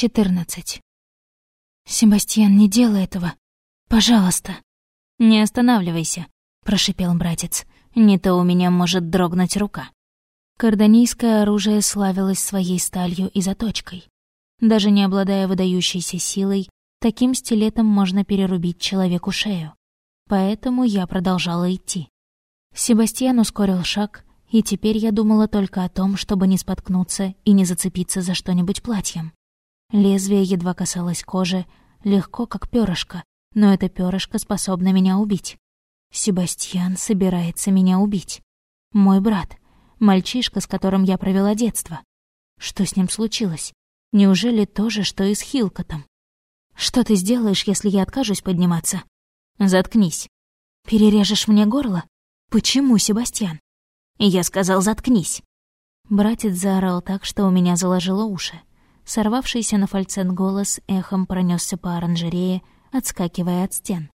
14. «Себастьян, не делай этого. Пожалуйста». «Не останавливайся», — прошипел братец. «Не то у меня может дрогнуть рука». Карданийское оружие славилось своей сталью и заточкой. Даже не обладая выдающейся силой, таким стилетом можно перерубить человеку шею. Поэтому я продолжала идти. Себастьян ускорил шаг, и теперь я думала только о том, чтобы не споткнуться и не зацепиться за что-нибудь платьем. Лезвие едва касалось кожи, легко, как перышко, но это перышко способно меня убить. Себастьян собирается меня убить. Мой брат, мальчишка, с которым я провела детство. Что с ним случилось? Неужели то же, что и с Хилкотом? Что ты сделаешь, если я откажусь подниматься? Заткнись. Перережешь мне горло? Почему, Себастьян? Я сказал, заткнись. Братец заорал так, что у меня заложило уши. Сорвавшийся на фальцет голос эхом пронесся по оранжерее, отскакивая от стен.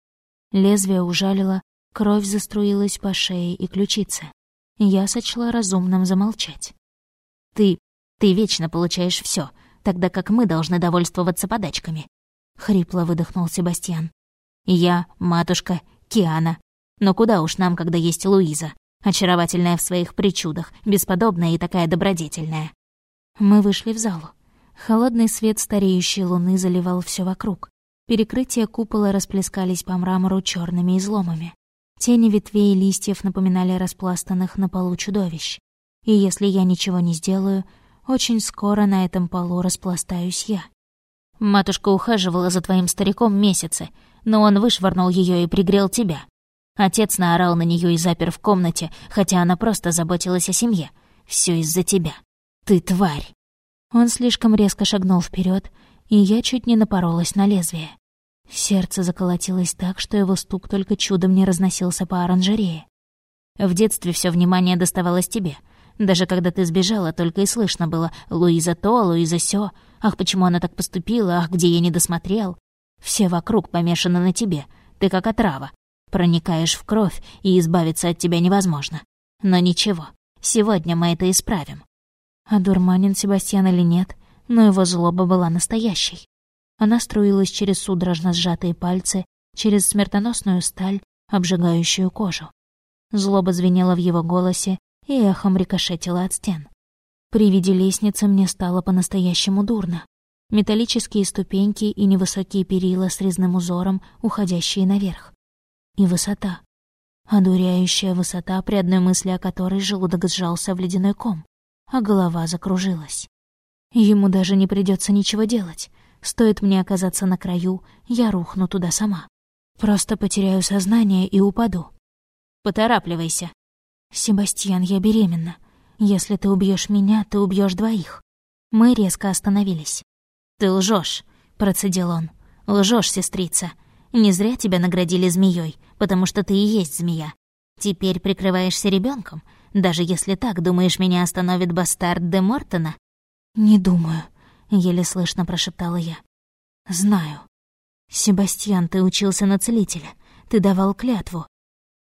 Лезвие ужалило, кровь заструилась по шее и ключице. Я сочла разумным замолчать. «Ты... ты вечно получаешь все, тогда как мы должны довольствоваться подачками», — хрипло выдохнул Себастьян. «Я, матушка, Киана. Но куда уж нам, когда есть Луиза, очаровательная в своих причудах, бесподобная и такая добродетельная». Мы вышли в залу. Холодный свет стареющей луны заливал все вокруг. Перекрытия купола расплескались по мрамору черными изломами. Тени ветвей и листьев напоминали распластанных на полу чудовищ. И если я ничего не сделаю, очень скоро на этом полу распластаюсь я. Матушка ухаживала за твоим стариком месяцы, но он вышвырнул ее и пригрел тебя. Отец наорал на нее и запер в комнате, хотя она просто заботилась о семье. Все из-за тебя. Ты тварь. Он слишком резко шагнул вперед, и я чуть не напоролась на лезвие. Сердце заколотилось так, что его стук только чудом не разносился по оранжерее. В детстве все внимание доставалось тебе. Даже когда ты сбежала, только и слышно было «Луиза то, Луиза сё», «Ах, почему она так поступила? Ах, где я не досмотрел?» Все вокруг помешаны на тебе. Ты как отрава. Проникаешь в кровь, и избавиться от тебя невозможно. Но ничего, сегодня мы это исправим. Дурманин Себастьян или нет, но его злоба была настоящей. Она струилась через судорожно сжатые пальцы, через смертоносную сталь, обжигающую кожу. Злоба звенела в его голосе и эхом рикошетила от стен. При виде лестницы мне стало по-настоящему дурно. Металлические ступеньки и невысокие перила с резным узором, уходящие наверх. И высота. Одуряющая высота, при одной мысли о которой желудок сжался в ледяной ком а голова закружилась. Ему даже не придется ничего делать. Стоит мне оказаться на краю, я рухну туда сама. Просто потеряю сознание и упаду. Поторапливайся. Себастьян, я беременна. Если ты убьешь меня, ты убьешь двоих. Мы резко остановились. Ты лжешь, процедил он. Лжешь, сестрица. Не зря тебя наградили змеей, потому что ты и есть змея. Теперь прикрываешься ребенком, даже если так, думаешь, меня остановит бастард де Мортона?» «Не думаю», — еле слышно прошептала я. «Знаю. Себастьян, ты учился на целителя. Ты давал клятву».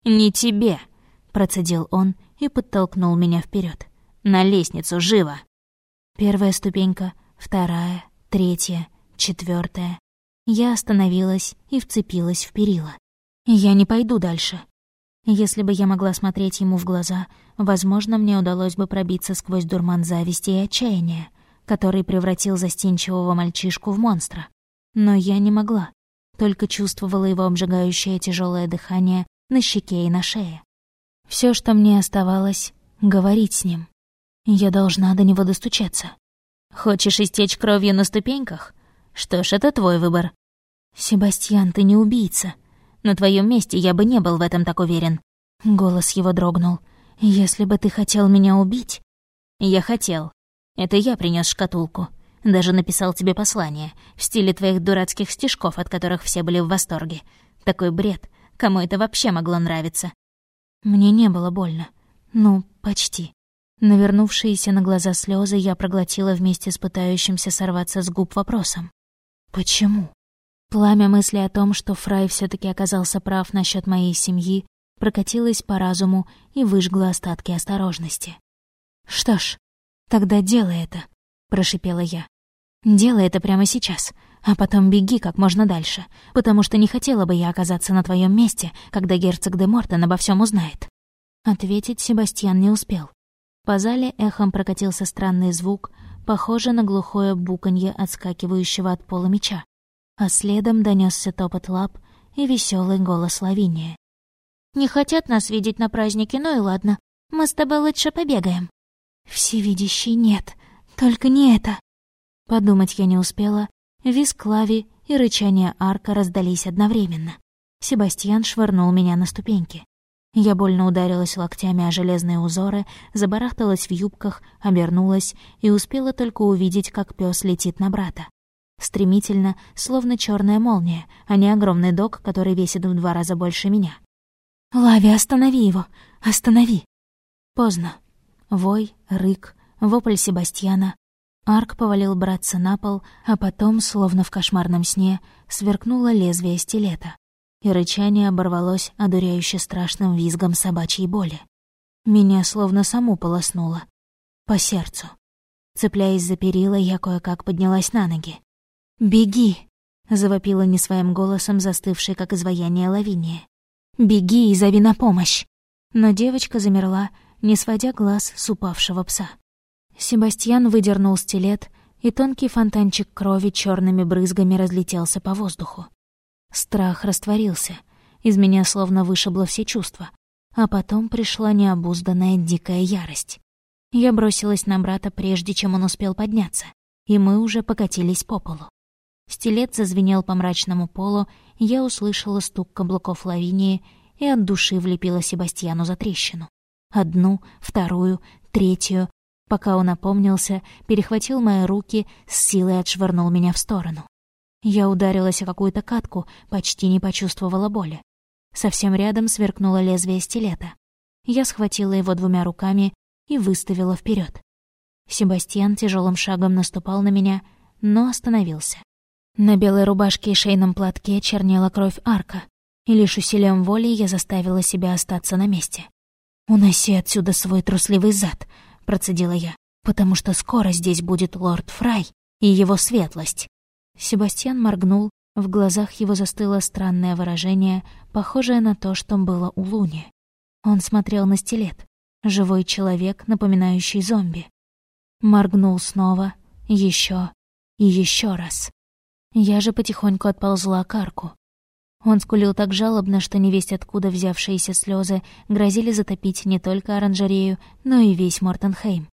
«Не тебе», — процедил он и подтолкнул меня вперед. «На лестницу, живо!» Первая ступенька, вторая, третья, четвертая. Я остановилась и вцепилась в перила. Я не пойду дальше. Если бы я могла смотреть ему в глаза, возможно, мне удалось бы пробиться сквозь дурман зависти и отчаяния, который превратил застенчивого мальчишку в монстра. Но я не могла, только чувствовала его обжигающее тяжелое дыхание на щеке и на шее. Все, что мне оставалось, — говорить с ним. Я должна до него достучаться. Хочешь истечь кровью на ступеньках? Что ж, это твой выбор. Себастьян, ты не убийца. На твоем месте я бы не был в этом так уверен». Голос его дрогнул. «Если бы ты хотел меня убить...» «Я хотел. Это я принес шкатулку. Даже написал тебе послание в стиле твоих дурацких стишков, от которых все были в восторге. Такой бред. Кому это вообще могло нравиться?» Мне не было больно. Ну, почти. Навернувшиеся на глаза слезы я проглотила вместе с пытающимся сорваться с губ вопросом. «Почему?» Пламя мысли о том, что Фрай все таки оказался прав насчет моей семьи, прокатилось по разуму и выжгло остатки осторожности. «Что ж, тогда делай это», — прошипела я. Делай это прямо сейчас, а потом беги как можно дальше, потому что не хотела бы я оказаться на твоем месте, когда герцог де Мортон обо всем узнает». Ответить Себастьян не успел. По зале эхом прокатился странный звук, похожий на глухое буканье отскакивающего от пола меча, а следом донесся топот лап и веселый голос Лавиния. «Не хотят нас видеть на празднике, ну и ладно. Мы с тобой лучше побегаем». «Всевидящий нет, только не это». Подумать я не успела. Визг Лави и рычание арка раздались одновременно. Себастьян швырнул меня на ступеньки. Я больно ударилась локтями о железные узоры, забарахталась в юбках, обернулась и успела только увидеть, как пес летит на брата. Стремительно, словно черная молния, а не огромный док, который весит в два раза больше меня. «Лави, останови его! Останови!» Поздно. Вой, рык, вопль Себастьяна. Арк повалил братца на пол, а потом, словно в кошмарном сне, сверкнуло лезвие стилета. И рычание оборвалось одуряюще страшным визгом собачьей боли. Меня словно саму полоснуло. По сердцу. Цепляясь за перила, я кое-как поднялась на ноги. «Беги!» — завопила не своим голосом застывшей, как изваяние лавиния. «Беги и зови на помощь!» Но девочка замерла, не сводя глаз с упавшего пса. Себастьян выдернул стилет, и тонкий фонтанчик крови черными брызгами разлетелся по воздуху. Страх растворился, из меня словно вышибло все чувства, а потом пришла необузданная дикая ярость. Я бросилась на брата, прежде чем он успел подняться, и мы уже покатились по полу. Стилет зазвенел по мрачному полу, я услышала стук каблуков лавинии и от души влепила Себастьяну за трещину. Одну, вторую, третью, пока он опомнился, перехватил мои руки, с силой отшвырнул меня в сторону. Я ударилась о какую-то катку, почти не почувствовала боли. Совсем рядом сверкнуло лезвие стилета. Я схватила его двумя руками и выставила вперед. Себастьян тяжелым шагом наступал на меня, но остановился. На белой рубашке и шейном платке чернела кровь арка, и лишь усилием воли я заставила себя остаться на месте. «Уноси отсюда свой трусливый зад», — процедила я, «потому что скоро здесь будет лорд Фрай и его светлость». Себастьян моргнул, в глазах его застыло странное выражение, похожее на то, что было у Луни. Он смотрел на стилет, живой человек, напоминающий зомби. Моргнул снова, еще и еще раз. Я же потихоньку отползла к арку. Он скулил так жалобно, что невесть откуда взявшиеся слезы грозили затопить не только оранжерею, но и весь Мортенхейм.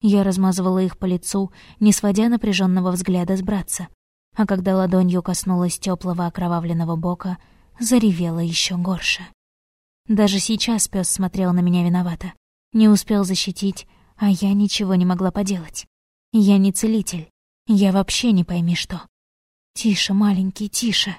Я размазывала их по лицу, не сводя напряженного взгляда с братца. А когда ладонью коснулась теплого окровавленного бока, заревела еще горше. Даже сейчас пес смотрел на меня виновато. Не успел защитить, а я ничего не могла поделать. Я не целитель. Я вообще не пойми что. «Тише, маленький, тише!»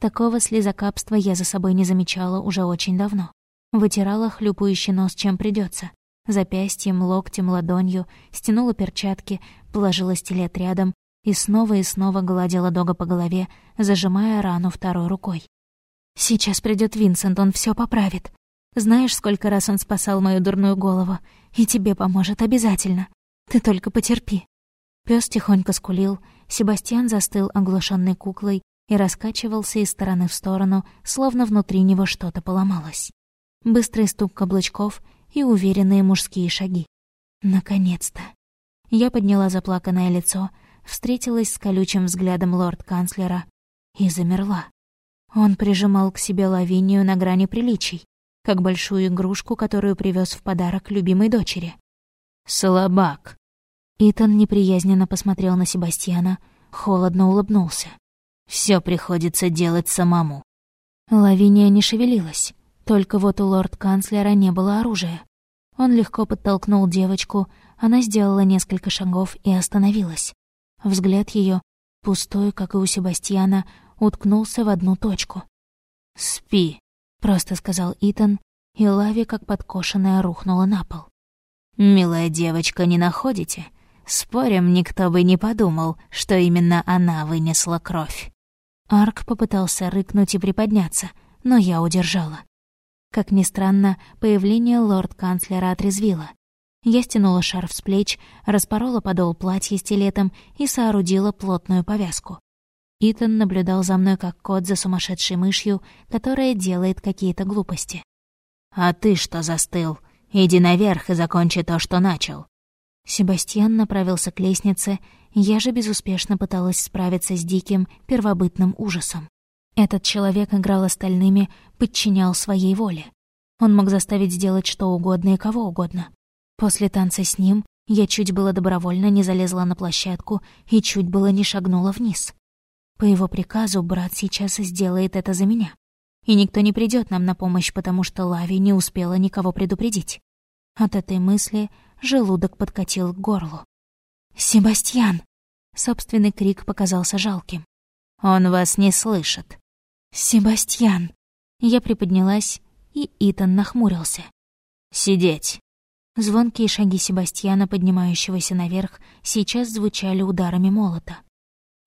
Такого слезокапства я за собой не замечала уже очень давно. Вытирала хлюпающий нос, чем придется. Запястьем, локтем, ладонью, стянула перчатки, положила стилет рядом и снова и снова гладила дога по голове, зажимая рану второй рукой. «Сейчас придет Винсент, он все поправит. Знаешь, сколько раз он спасал мою дурную голову, и тебе поможет обязательно. Ты только потерпи». Пёс тихонько скулил, Себастьян застыл оглушенной куклой и раскачивался из стороны в сторону, словно внутри него что-то поломалось. Быстрый стук каблучков и уверенные мужские шаги. Наконец-то. Я подняла заплаканное лицо, встретилась с колючим взглядом лорд-канцлера и замерла. Он прижимал к себе лавинию на грани приличий, как большую игрушку, которую привез в подарок любимой дочери. «Слабак!» Итан неприязненно посмотрел на Себастьяна, холодно улыбнулся. Все приходится делать самому». Лавиния не шевелилась, только вот у лорд-канцлера не было оружия. Он легко подтолкнул девочку, она сделала несколько шагов и остановилась. Взгляд ее, пустой, как и у Себастьяна, уткнулся в одну точку. «Спи», — просто сказал Итан, и Лави, как подкошенная, рухнула на пол. «Милая девочка, не находите? Спорим, никто бы не подумал, что именно она вынесла кровь. Арк попытался рыкнуть и приподняться, но я удержала. Как ни странно, появление лорд-канцлера отрезвило. Я стянула шарф с плеч, распорола подол платья стилетом и соорудила плотную повязку. Итан наблюдал за мной как кот за сумасшедшей мышью, которая делает какие-то глупости. «А ты что застыл? Иди наверх и закончи то, что начал». Себастьян направился к лестнице, я же безуспешно пыталась справиться с диким, первобытным ужасом. Этот человек играл остальными, подчинял своей воле. Он мог заставить сделать что угодно и кого угодно. После танца с ним я чуть было добровольно не залезла на площадку и чуть было не шагнула вниз. По его приказу брат сейчас сделает это за меня. И никто не придет нам на помощь, потому что Лави не успела никого предупредить. От этой мысли желудок подкатил к горлу. «Себастьян!» Собственный крик показался жалким. «Он вас не слышит». «Себастьян!» Я приподнялась, и Итан нахмурился. «Сидеть!» Звонкие шаги Себастьяна, поднимающегося наверх, сейчас звучали ударами молота.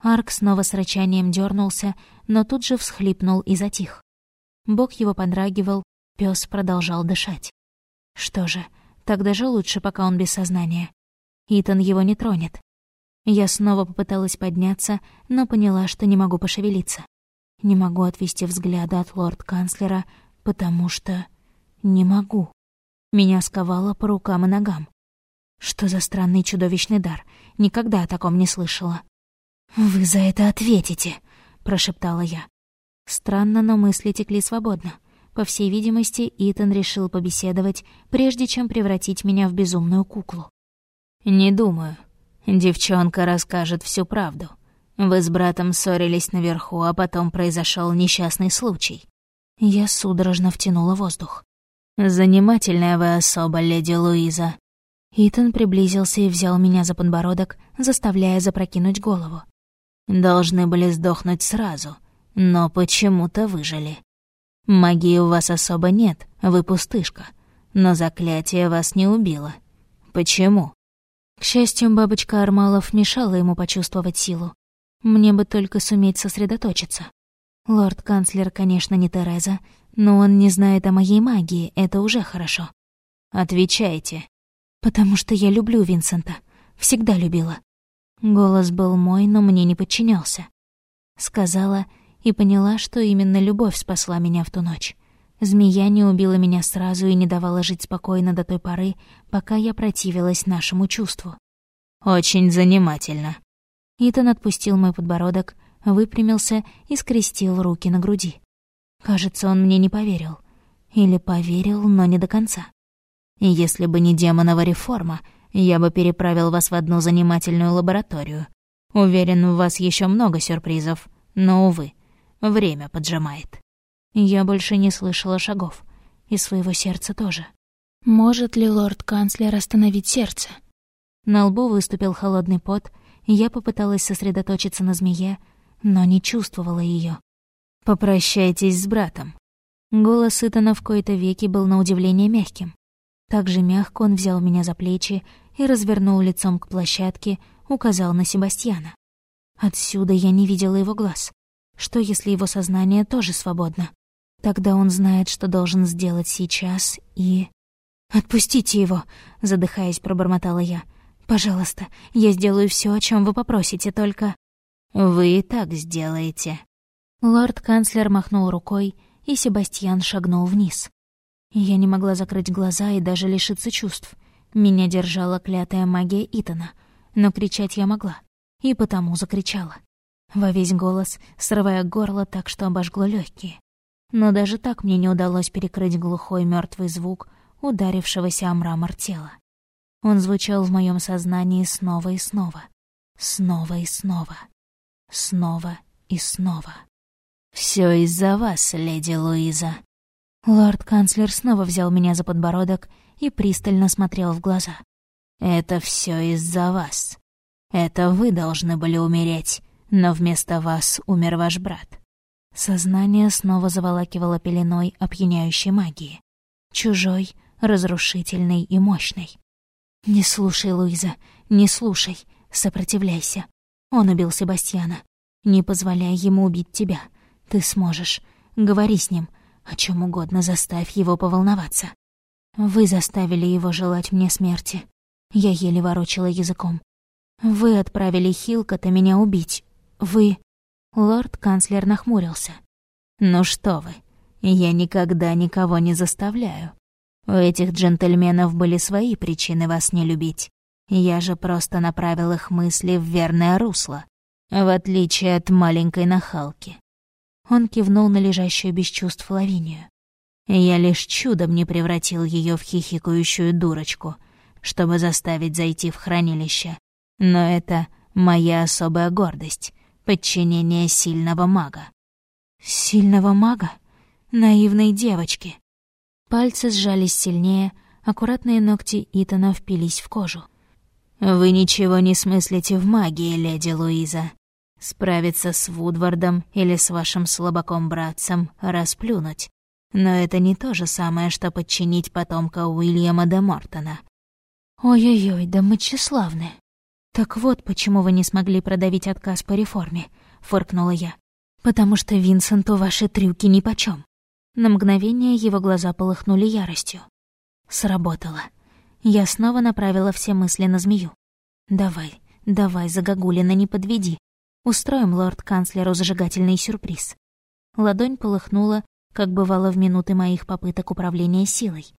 Арк снова с рычанием дернулся, но тут же всхлипнул и затих. Бок его подрагивал, пес продолжал дышать. Что же, Тогда же лучше, пока он без сознания. Итан его не тронет. Я снова попыталась подняться, но поняла, что не могу пошевелиться. Не могу отвести взгляда от лорд-канцлера, потому что... не могу. Меня сковало по рукам и ногам. Что за странный чудовищный дар? Никогда о таком не слышала. «Вы за это ответите», — прошептала я. Странно, но мысли текли свободно. По всей видимости, Итан решил побеседовать, прежде чем превратить меня в безумную куклу. «Не думаю. Девчонка расскажет всю правду. Вы с братом ссорились наверху, а потом произошел несчастный случай». Я судорожно втянула воздух. «Занимательная вы особа, леди Луиза». Итан приблизился и взял меня за подбородок, заставляя запрокинуть голову. «Должны были сдохнуть сразу, но почему-то выжили. Магии у вас особо нет, вы пустышка. Но заклятие вас не убило. Почему? К счастью, бабочка Армалов мешала ему почувствовать силу. Мне бы только суметь сосредоточиться. Лорд-канцлер, конечно, не Тереза, но он не знает о моей магии, это уже хорошо. Отвечайте. Потому что я люблю Винсента. Всегда любила. Голос был мой, но мне не подчинялся. Сказала и поняла, что именно любовь спасла меня в ту ночь. Змея не убила меня сразу и не давала жить спокойно до той поры, пока я противилась нашему чувству. «Очень занимательно». Итан отпустил мой подбородок, выпрямился и скрестил руки на груди. Кажется, он мне не поверил. Или поверил, но не до конца. Если бы не демонова реформа, я бы переправил вас в одну занимательную лабораторию. Уверен, у вас еще много сюрпризов, но, увы, Время поджимает. Я больше не слышала шагов. И своего сердца тоже. Может ли лорд-канцлер остановить сердце? На лбу выступил холодный пот, и я попыталась сосредоточиться на змее, но не чувствовала ее. «Попрощайтесь с братом». Голос Итана в кои-то веки был на удивление мягким. Так же мягко он взял меня за плечи и развернул лицом к площадке, указал на Себастьяна. Отсюда я не видела его глаз. Что, если его сознание тоже свободно? Тогда он знает, что должен сделать сейчас, и... «Отпустите его!» — задыхаясь, пробормотала я. «Пожалуйста, я сделаю все, о чем вы попросите, только...» «Вы и так сделаете». Лорд-канцлер махнул рукой, и Себастьян шагнул вниз. Я не могла закрыть глаза и даже лишиться чувств. Меня держала клятая магия Итана, но кричать я могла, и потому закричала во весь голос, срывая горло так, что обожгло легкие. Но даже так мне не удалось перекрыть глухой мертвый звук ударившегося о мрамор тела. Он звучал в моем сознании снова и снова, снова и снова, снова и снова. Все из-за вас, леди Луиза». Лорд-канцлер снова взял меня за подбородок и пристально смотрел в глаза. «Это все из-за вас. Это вы должны были умереть, но вместо вас умер ваш брат. Сознание снова заволакивало пеленой опьяняющей магии. Чужой, разрушительной и мощной. «Не слушай, Луиза, не слушай, сопротивляйся. Он убил Себастьяна. Не позволяй ему убить тебя. Ты сможешь. Говори с ним. О чем угодно заставь его поволноваться. Вы заставили его желать мне смерти. Я еле ворочала языком. «Вы отправили Хилкота меня убить. Вы...» Лорд-канцлер нахмурился. «Ну что вы, я никогда никого не заставляю. У этих джентльменов были свои причины вас не любить. Я же просто направил их мысли в верное русло, в отличие от маленькой нахалки». Он кивнул на лежащую без чувств Лавинию. Я лишь чудом не превратил ее в хихикающую дурочку, чтобы заставить зайти в хранилище. Но это моя особая гордость — подчинение сильного мага. Сильного мага? Наивной девочки. Пальцы сжались сильнее, аккуратные ногти Итана впились в кожу. «Вы ничего не смыслите в магии, леди Луиза. Справиться с Вудвардом или с вашим слабаком-братцем — расплюнуть. Но это не то же самое, что подчинить потомка Уильяма де Мортона. «Ой-ой-ой, да мы тщеславны. Так вот, почему вы не смогли продавить отказ по реформе», — фыркнула я. «Потому что Винсенту ваши трюки нипочём». На мгновение его глаза полыхнули яростью. Сработало. Я снова направила все мысли на змею. «Давай, давай, Загогулина, не подведи. Устроим лорд-канцлеру зажигательный сюрприз». Ладонь полыхнула, как бывало в минуты моих попыток управления силой.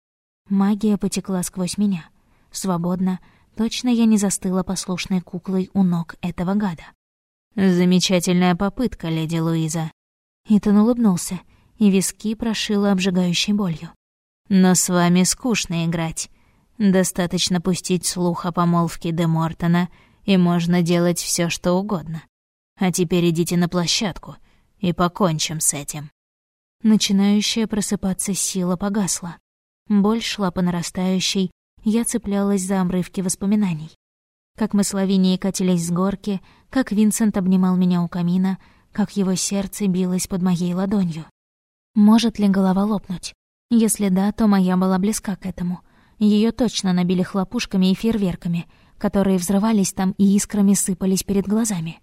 Магия потекла сквозь меня. Свободно, точно я не застыла послушной куклой у ног этого гада. «Замечательная попытка, леди Луиза». Итан улыбнулся, и виски прошило обжигающей болью. «Но с вами скучно играть. Достаточно пустить слух о помолвке де Мортона, и можно делать все, что угодно. А теперь идите на площадку, и покончим с этим». Начинающая просыпаться сила погасла. Боль шла по нарастающей, я цеплялась за обрывки воспоминаний. Как мы с Лавинией катились с горки, как Винсент обнимал меня у камина, как его сердце билось под моей ладонью. Может ли голова лопнуть? Если да, то моя была близка к этому. Ее точно набили хлопушками и фейерверками, которые взрывались там и искрами сыпались перед глазами.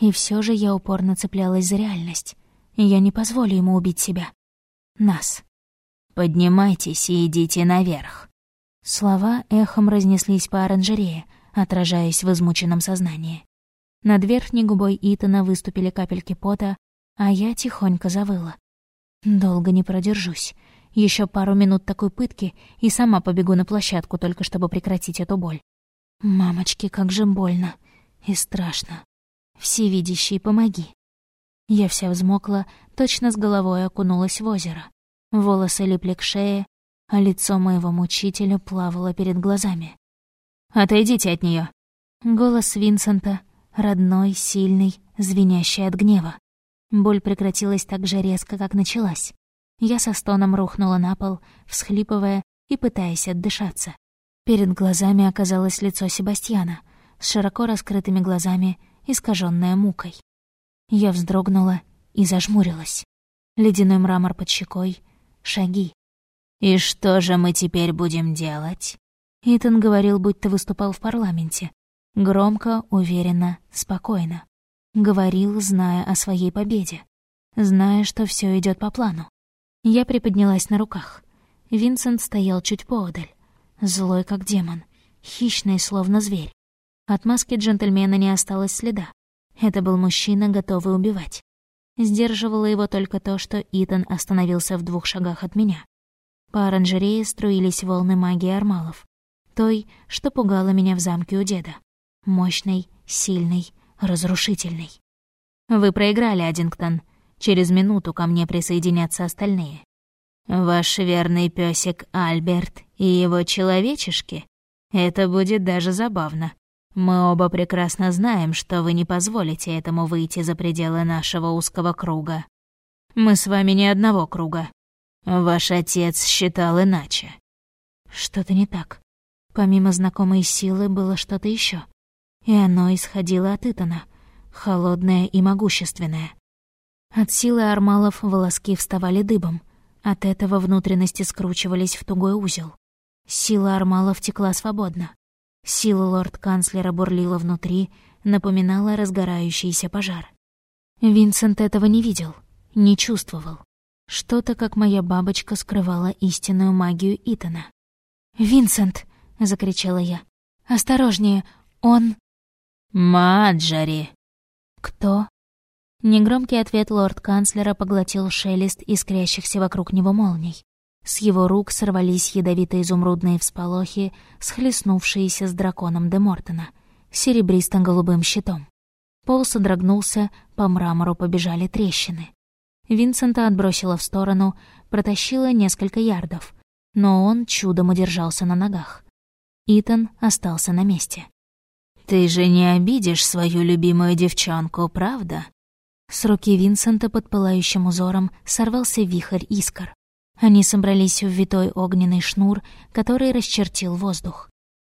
И все же я упорно цеплялась за реальность. Я не позволю ему убить себя. Нас. «Поднимайтесь и идите наверх». Слова эхом разнеслись по оранжерее, отражаясь в измученном сознании. Над верхней губой Итана выступили капельки пота, а я тихонько завыла. Долго не продержусь. Еще пару минут такой пытки, и сама побегу на площадку, только чтобы прекратить эту боль. Мамочки, как же больно и страшно. Всевидящий, помоги. Я вся взмокла, точно с головой окунулась в озеро. Волосы липли к шее, а лицо моего мучителя плавало перед глазами. «Отойдите от нее. Голос Винсента, родной, сильный, звенящий от гнева. Боль прекратилась так же резко, как началась. Я со стоном рухнула на пол, всхлипывая и пытаясь отдышаться. Перед глазами оказалось лицо Себастьяна, с широко раскрытыми глазами, искаженное мукой. Я вздрогнула и зажмурилась. Ледяной мрамор под щекой, шаги. «И что же мы теперь будем делать?» Итан говорил, будто выступал в парламенте. Громко, уверенно, спокойно. Говорил, зная о своей победе. Зная, что все идет по плану. Я приподнялась на руках. Винсент стоял чуть поодаль. Злой, как демон. Хищный, словно зверь. От маски джентльмена не осталось следа. Это был мужчина, готовый убивать. Сдерживало его только то, что Итан остановился в двух шагах от меня. По оранжерее струились волны магии армалов. Той, что пугала меня в замке у деда. Мощной, сильной, разрушительной. «Вы проиграли, Аддингтон. Через минуту ко мне присоединятся остальные. Ваш верный песик Альберт и его человечешки? Это будет даже забавно. Мы оба прекрасно знаем, что вы не позволите этому выйти за пределы нашего узкого круга. Мы с вами не одного круга. Ваш отец считал иначе. Что-то не так. Помимо знакомой силы было что-то еще, И оно исходило от Итана, холодное и могущественное. От силы армалов волоски вставали дыбом, от этого внутренности скручивались в тугой узел. Сила армалов текла свободно. Сила лорд-канцлера бурлила внутри, напоминала разгорающийся пожар. Винсент этого не видел, не чувствовал. Что-то, как моя бабочка, скрывала истинную магию Итана. «Винсент!» — закричала я. «Осторожнее, он...» «Маджари!» «Кто?» Негромкий ответ лорд-канцлера поглотил шелест искрящихся вокруг него молний. С его рук сорвались ядовито-изумрудные всполохи, схлестнувшиеся с драконом де Мортона, серебристо-голубым щитом. Пол содрогнулся, по мрамору побежали трещины. Винсента отбросила в сторону, протащила несколько ярдов, но он чудом удержался на ногах. Итан остался на месте. «Ты же не обидишь свою любимую девчонку, правда?» С руки Винсента под пылающим узором сорвался вихрь искр. Они собрались в витой огненный шнур, который расчертил воздух.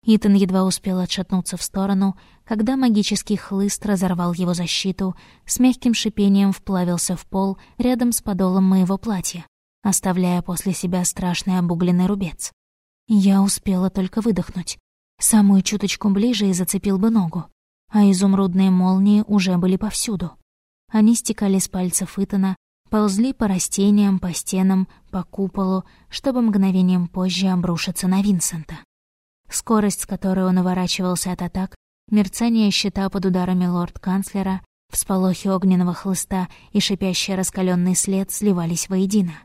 Итан едва успел отшатнуться в сторону, когда магический хлыст разорвал его защиту, с мягким шипением вплавился в пол рядом с подолом моего платья, оставляя после себя страшный обугленный рубец. Я успела только выдохнуть. Самую чуточку ближе и зацепил бы ногу. А изумрудные молнии уже были повсюду. Они стекали с пальцев Итана, ползли по растениям, по стенам, по куполу, чтобы мгновением позже обрушиться на Винсента. Скорость, с которой он уворачивался от атак, мерцание щита под ударами лорд-канцлера, всполохи огненного хлыста и шипящий раскаленный след сливались воедино.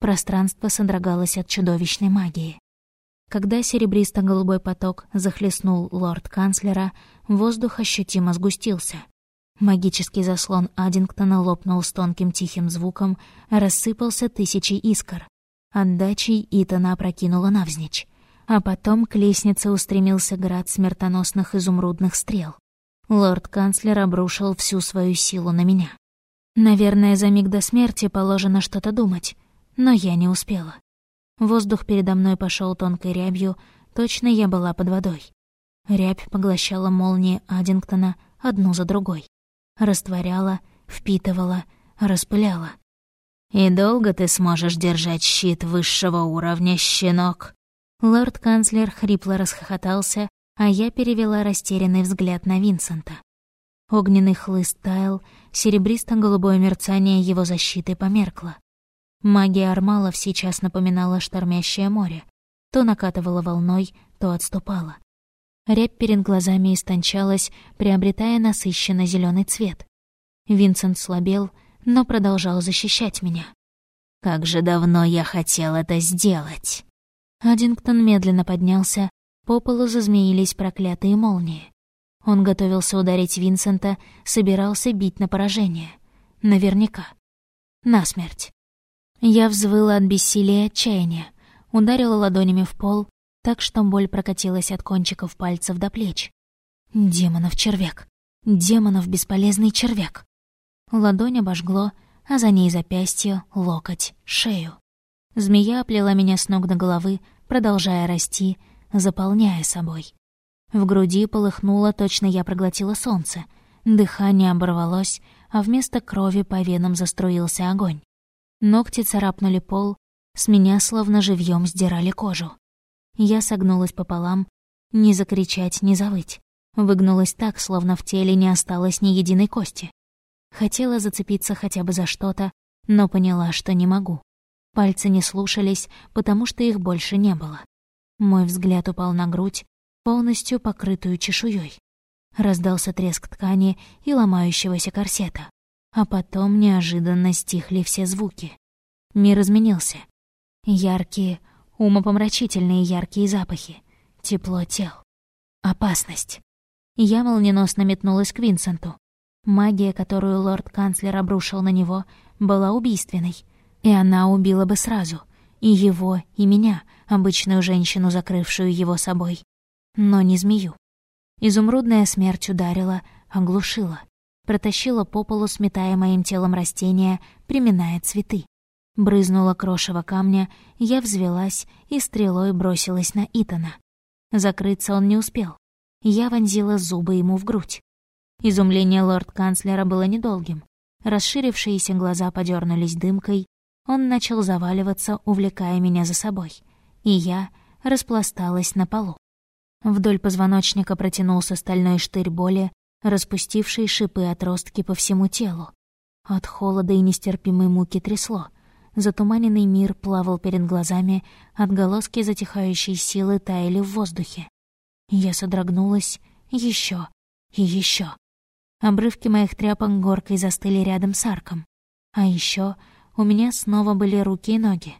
Пространство содрогалось от чудовищной магии. Когда серебристо-голубой поток захлестнул лорд-канцлера, воздух ощутимо сгустился. Магический заслон Аддингтона лопнул с тонким тихим звуком, рассыпался тысячи искр. Отдачей Итана опрокинула навзничь. А потом к лестнице устремился град смертоносных изумрудных стрел. Лорд-канцлер обрушил всю свою силу на меня. Наверное, за миг до смерти положено что-то думать, но я не успела. Воздух передо мной пошел тонкой рябью, точно я была под водой. Рябь поглощала молнии Аддингтона одну за другой. Растворяла, впитывала, распыляла. «И долго ты сможешь держать щит высшего уровня, щенок?» Лорд-канцлер хрипло расхохотался, а я перевела растерянный взгляд на Винсента. Огненный хлыст таял, серебристо-голубое мерцание его защиты померкло. Магия Армалов сейчас напоминала штормящее море. То накатывала волной, то отступала. Рябь перед глазами истончалась, приобретая насыщенно зеленый цвет. Винсент слабел, но продолжал защищать меня. «Как же давно я хотел это сделать!» Аддингтон медленно поднялся, по полу зазмеились проклятые молнии. Он готовился ударить Винсента, собирался бить на поражение. Наверняка. Насмерть. Я взвыла от бессилия отчаяния, ударила ладонями в пол, так что боль прокатилась от кончиков пальцев до плеч. Демонов червяк. Демонов бесполезный червяк. Ладонь обожгло, а за ней запястье, локоть, шею. Змея оплела меня с ног до головы, продолжая расти, заполняя собой. В груди полыхнуло, точно я проглотила солнце. Дыхание оборвалось, а вместо крови по венам заструился огонь. Ногти царапнули пол, с меня словно живьем сдирали кожу. Я согнулась пополам, не закричать, не завыть. Выгнулась так, словно в теле не осталось ни единой кости. Хотела зацепиться хотя бы за что-то, но поняла, что не могу. Пальцы не слушались, потому что их больше не было. Мой взгляд упал на грудь, полностью покрытую чешуей. Раздался треск ткани и ломающегося корсета. А потом неожиданно стихли все звуки. Мир изменился. Яркие, умопомрачительные яркие запахи. Тепло тел. Опасность. Я молниеносно метнулась к Винсенту. Магия, которую лорд-канцлер обрушил на него, была убийственной. И она убила бы сразу. И его, и меня, обычную женщину, закрывшую его собой. Но не змею. Изумрудная смерть ударила, оглушила протащила по полу, сметая моим телом растения, приминая цветы. Брызнула крошево камня, я взвелась и стрелой бросилась на Итана. Закрыться он не успел. Я вонзила зубы ему в грудь. Изумление лорд-канцлера было недолгим. Расширившиеся глаза подернулись дымкой, он начал заваливаться, увлекая меня за собой. И я распласталась на полу. Вдоль позвоночника протянулся стальной штырь боли, распустивший шипы отростки по всему телу. От холода и нестерпимой муки трясло. Затуманенный мир плавал перед глазами, отголоски затихающей силы таяли в воздухе. Я содрогнулась еще и еще. Обрывки моих тряпок горкой застыли рядом с арком. А еще у меня снова были руки и ноги.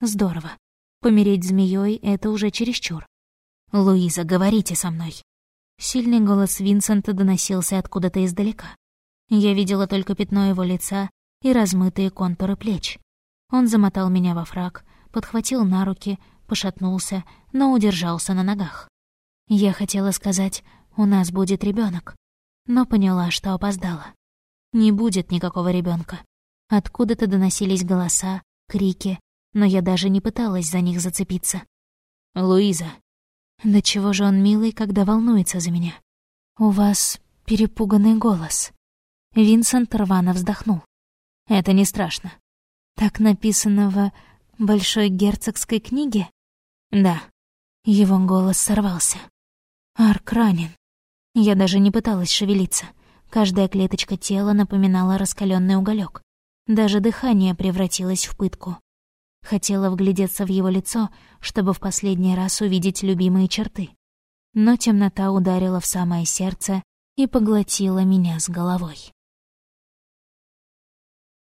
Здорово. Помереть змеей это уже чересчур. «Луиза, говорите со мной». Сильный голос Винсента доносился откуда-то издалека. Я видела только пятно его лица и размытые контуры плеч. Он замотал меня во фраг, подхватил на руки, пошатнулся, но удержался на ногах. Я хотела сказать, у нас будет ребенок, но поняла, что опоздала. Не будет никакого ребенка. Откуда-то доносились голоса, крики, но я даже не пыталась за них зацепиться. «Луиза!» Да чего же он милый, когда волнуется за меня? «У вас перепуганный голос». Винсент рвано вздохнул. «Это не страшно». «Так написано в Большой герцогской книге?» «Да». Его голос сорвался. «Арк ранен». Я даже не пыталась шевелиться. Каждая клеточка тела напоминала раскаленный уголек. Даже дыхание превратилось в пытку. Хотела вглядеться в его лицо, чтобы в последний раз увидеть любимые черты. Но темнота ударила в самое сердце и поглотила меня с головой.